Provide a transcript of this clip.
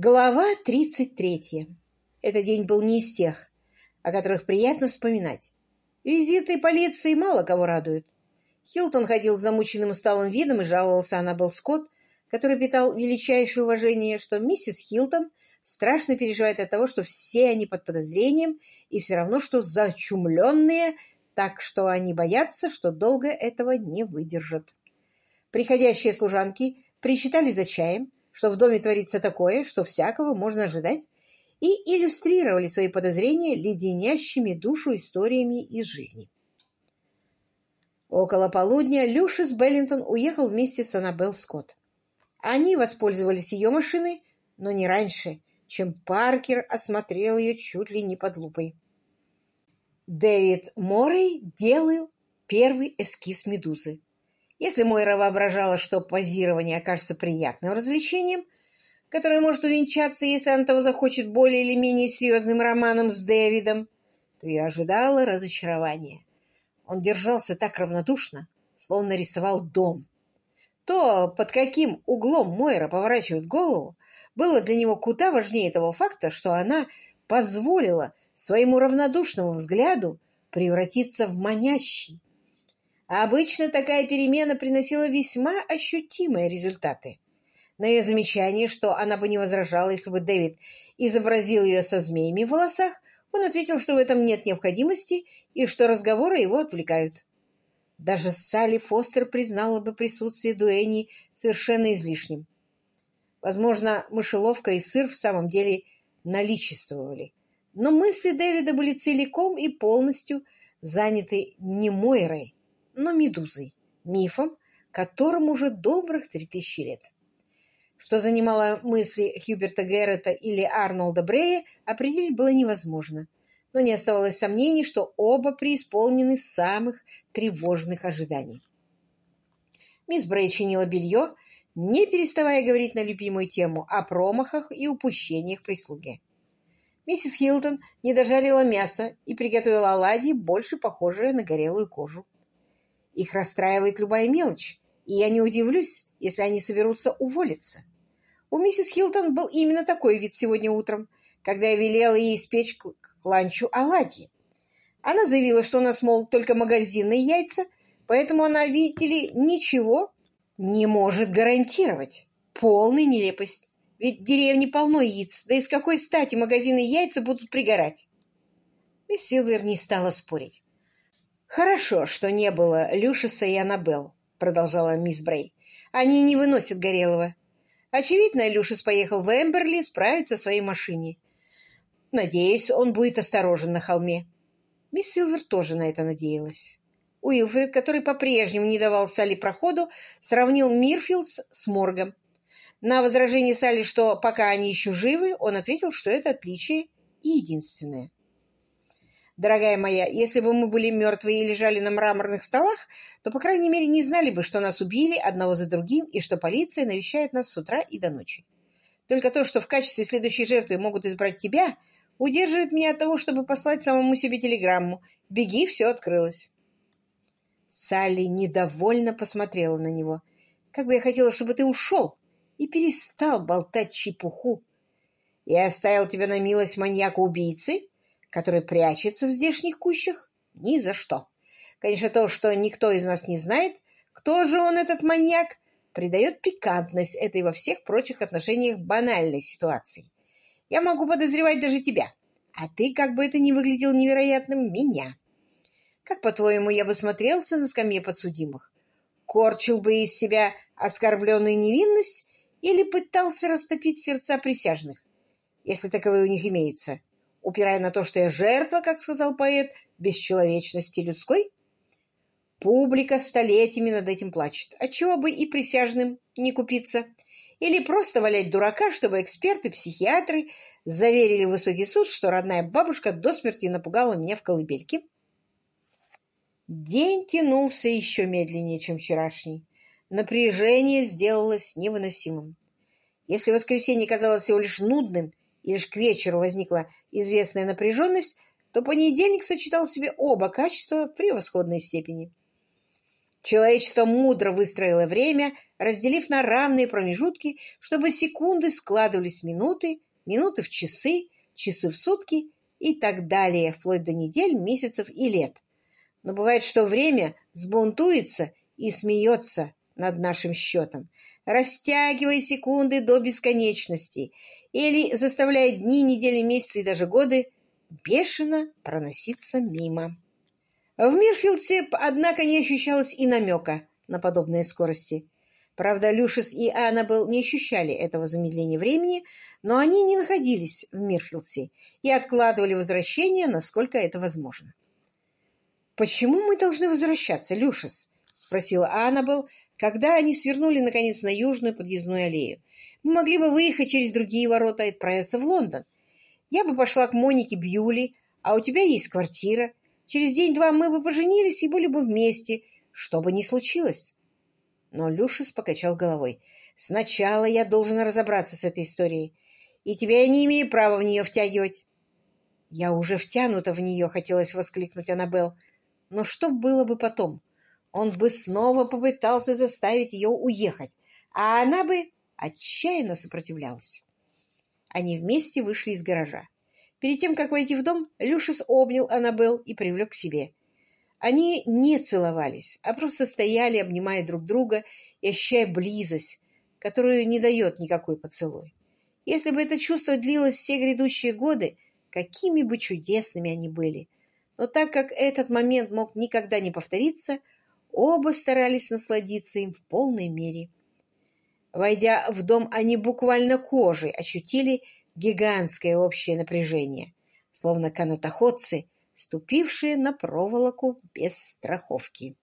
Глава 33. Этот день был не из тех, о которых приятно вспоминать. Визиты полиции мало кого радуют. Хилтон ходил с замученным усталым видом и жаловался на Белл Скотт, который питал величайшее уважение, что миссис Хилтон страшно переживает от того, что все они под подозрением и все равно, что зачумленные, так что они боятся, что долго этого не выдержат. Приходящие служанки причитали за чаем, что в доме творится такое, что всякого можно ожидать, и иллюстрировали свои подозрения леденящими душу историями из жизни. Около полудня Люшис Беллинтон уехал вместе с Аннабелл Скотт. Они воспользовались ее машиной, но не раньше, чем Паркер осмотрел ее чуть ли не под лупой. Дэвид Моррей делал первый эскиз «Медузы». Если Мойра воображала, что позирование окажется приятным развлечением, которое может увенчаться, если она того захочет, более или менее серьезным романом с Дэвидом, то я ожидала разочарования. Он держался так равнодушно, словно рисовал дом. То, под каким углом Мойра поворачивает голову, было для него куда важнее того факта, что она позволила своему равнодушному взгляду превратиться в манящий, обычно такая перемена приносила весьма ощутимые результаты. На ее замечание, что она бы не возражала, если бы Дэвид изобразил ее со змеями в волосах, он ответил, что в этом нет необходимости и что разговоры его отвлекают. Даже Салли Фостер признала бы присутствие Дуэни совершенно излишним. Возможно, мышеловка и сыр в самом деле наличествовали. Но мысли Дэвида были целиком и полностью заняты не Мойрой, но медузой, мифом, которому уже добрых три тысячи лет. Что занимало мысли Хьюберта Геррета или Арнольда Брея, определить было невозможно, но не оставалось сомнений, что оба преисполнены самых тревожных ожиданий. Мисс Брей чинила белье, не переставая говорить на любимую тему о промахах и упущениях прислуги. Миссис Хилтон не дожарила мясо и приготовила оладьи, больше похожие на горелую кожу. Их расстраивает любая мелочь, и я не удивлюсь, если они соберутся уволиться. У миссис Хилтон был именно такой вид сегодня утром, когда я велела ей испечь к, к ланчу оладьи. Она заявила, что у нас, мол, только магазинные яйца, поэтому она, видите ли, ничего не может гарантировать. Полная нелепость. Ведь в деревне полно яиц, да из какой стати магазины яйца будут пригорать? Мисс Силвер не стала спорить. «Хорошо, что не было Люшиса и Аннабелл», — продолжала мисс Брей. «Они не выносят Горелого. Очевидно, Люшис поехал в Эмберли справиться о своей машине. Надеюсь, он будет осторожен на холме». Мисс Силвер тоже на это надеялась. Уилфред, который по-прежнему не давал Салли проходу, сравнил Мирфилдс с моргом. На возражение Салли, что пока они еще живы, он ответил, что это отличие и единственное. Дорогая моя, если бы мы были мертвы и лежали на мраморных столах, то, по крайней мере, не знали бы, что нас убили одного за другим и что полиция навещает нас с утра и до ночи. Только то, что в качестве следующей жертвы могут избрать тебя, удерживает меня от того, чтобы послать самому себе телеграмму «Беги, все открылось». Салли недовольно посмотрела на него. «Как бы я хотела, чтобы ты ушел и перестал болтать чепуху. Я оставил тебя на милость маньяка-убийцы?» Который прячется в здешних кущах? Ни за что. Конечно, то, что никто из нас не знает, кто же он, этот маньяк, придает пикантность этой во всех прочих отношениях банальной ситуации. Я могу подозревать даже тебя, а ты, как бы это ни выглядел невероятным, меня. Как, по-твоему, я бы смотрелся на скамье подсудимых? Корчил бы из себя оскорбленную невинность или пытался растопить сердца присяжных, если таковые у них имеются? Упирая на то, что я жертва, как сказал поэт, бесчеловечности людской? Публика столетиями над этим плачет. Отчего бы и присяжным не купиться? Или просто валять дурака, чтобы эксперты-психиатры заверили высокий суд, что родная бабушка до смерти напугала меня в колыбельке? День тянулся еще медленнее, чем вчерашний. Напряжение сделалось невыносимым. Если воскресенье казалось всего лишь нудным и лишь к вечеру возникла известная напряженность, то понедельник сочетал в себе оба качества в превосходной степени. Человечество мудро выстроило время, разделив на равные промежутки, чтобы секунды складывались в минуты, минуты в часы, часы в сутки и так далее, вплоть до недель, месяцев и лет. Но бывает, что время сбунтуется и смеется над нашим счетом, растягивая секунды до бесконечности или заставляя дни, недели, месяцы и даже годы бешено проноситься мимо. В Мирфилдсе, однако, не ощущалось и намека на подобные скорости. Правда, Люшис и Аннабелл не ощущали этого замедления времени, но они не находились в Мирфилдсе и откладывали возвращение, насколько это возможно. «Почему мы должны возвращаться, Люшис?» — спросила Аннабелл, когда они свернули, наконец, на южную подъездную аллею. «Мы могли бы выехать через другие ворота и отправиться в Лондон. Я бы пошла к Монике Бьюли, а у тебя есть квартира. Через день-два мы бы поженились и были бы вместе, что бы ни случилось. Но Люшис покачал головой. «Сначала я должен разобраться с этой историей, и тебя я не имею права в нее втягивать». «Я уже втянута в нее», — хотелось воскликнуть Аннабелл. «Но что было бы потом? Он бы снова попытался заставить ее уехать, а она бы отчаянно сопротивлялась». Они вместе вышли из гаража. Перед тем, как войти в дом, Люшис обнял Аннабелл и привлек к себе. Они не целовались, а просто стояли, обнимая друг друга и ощущая близость, которую не дает никакой поцелуй. Если бы это чувство длилось все грядущие годы, какими бы чудесными они были. Но так как этот момент мог никогда не повториться, оба старались насладиться им в полной мере. Войдя в дом, они буквально кожей ощутили гигантское общее напряжение, словно канатоходцы, ступившие на проволоку без страховки.